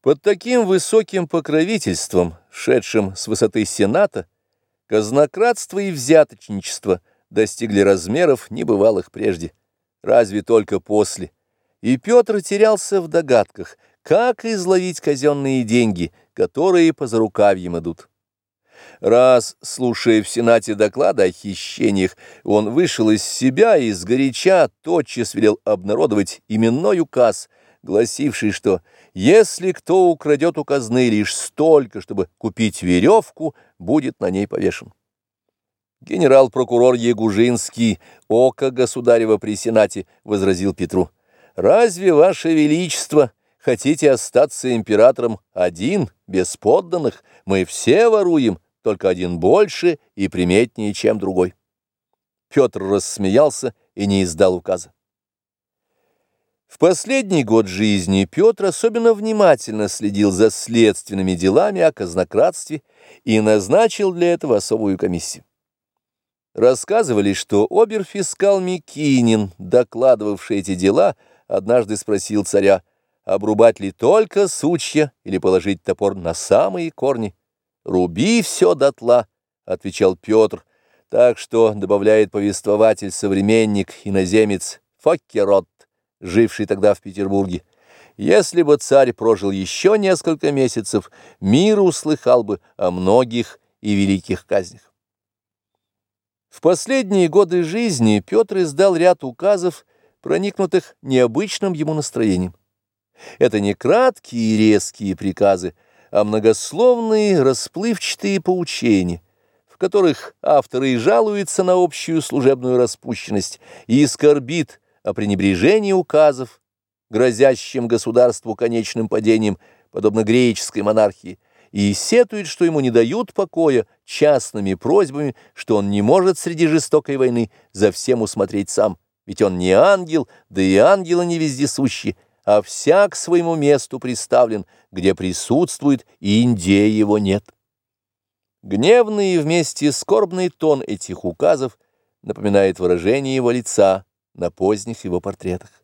Под таким высоким покровительством, шедшим с высоты Сената, казнократство и взяточничество достигли размеров, небывалых прежде, разве только после, и Петр терялся в догадках, как изловить казенные деньги, которые по зарукавьям идут. Раз, слушая в Сенате доклады о хищениях, он вышел из себя и сгоряча тотчас велел обнародовать именной указ, гласивший, что если кто украдет у казны лишь столько, чтобы купить веревку, будет на ней повешен. Генерал-прокурор Ягужинский, око государева при Сенате, возразил Петру, «Разве, Ваше Величество, хотите остаться императором один, без подданных? Мы все воруем, только один больше и приметнее, чем другой». Петр рассмеялся и не издал указа. В последний год жизни Петр особенно внимательно следил за следственными делами о казнократстве и назначил для этого особую комиссию. Рассказывали, что оберфискал Микинин, докладывавший эти дела, однажды спросил царя, обрубать ли только сучья или положить топор на самые корни. «Руби все дотла», — отвечал Петр, так что, добавляет повествователь-современник, иноземец Фоккерот, живший тогда в Петербурге. Если бы царь прожил еще несколько месяцев, мир услыхал бы о многих и великих казнях. В последние годы жизни Петр издал ряд указов, проникнутых необычным ему настроением. Это не краткие и резкие приказы, а многословные расплывчатые поучения, в которых авторы и жалуются на общую служебную распущенность и скорбит о пренебрежении указов, грозящим государству конечным падением, подобно греческой монархии, и сетует, что ему не дают покоя частными просьбами, что он не может среди жестокой войны за всем усмотреть сам, ведь он не ангел, да и ангелы не вездесущи, а всяк своему месту приставлен, где присутствует, и Индия его нет. Гневный и вместе скорбный тон этих указов напоминает выражение его лица, на поздних его портретах.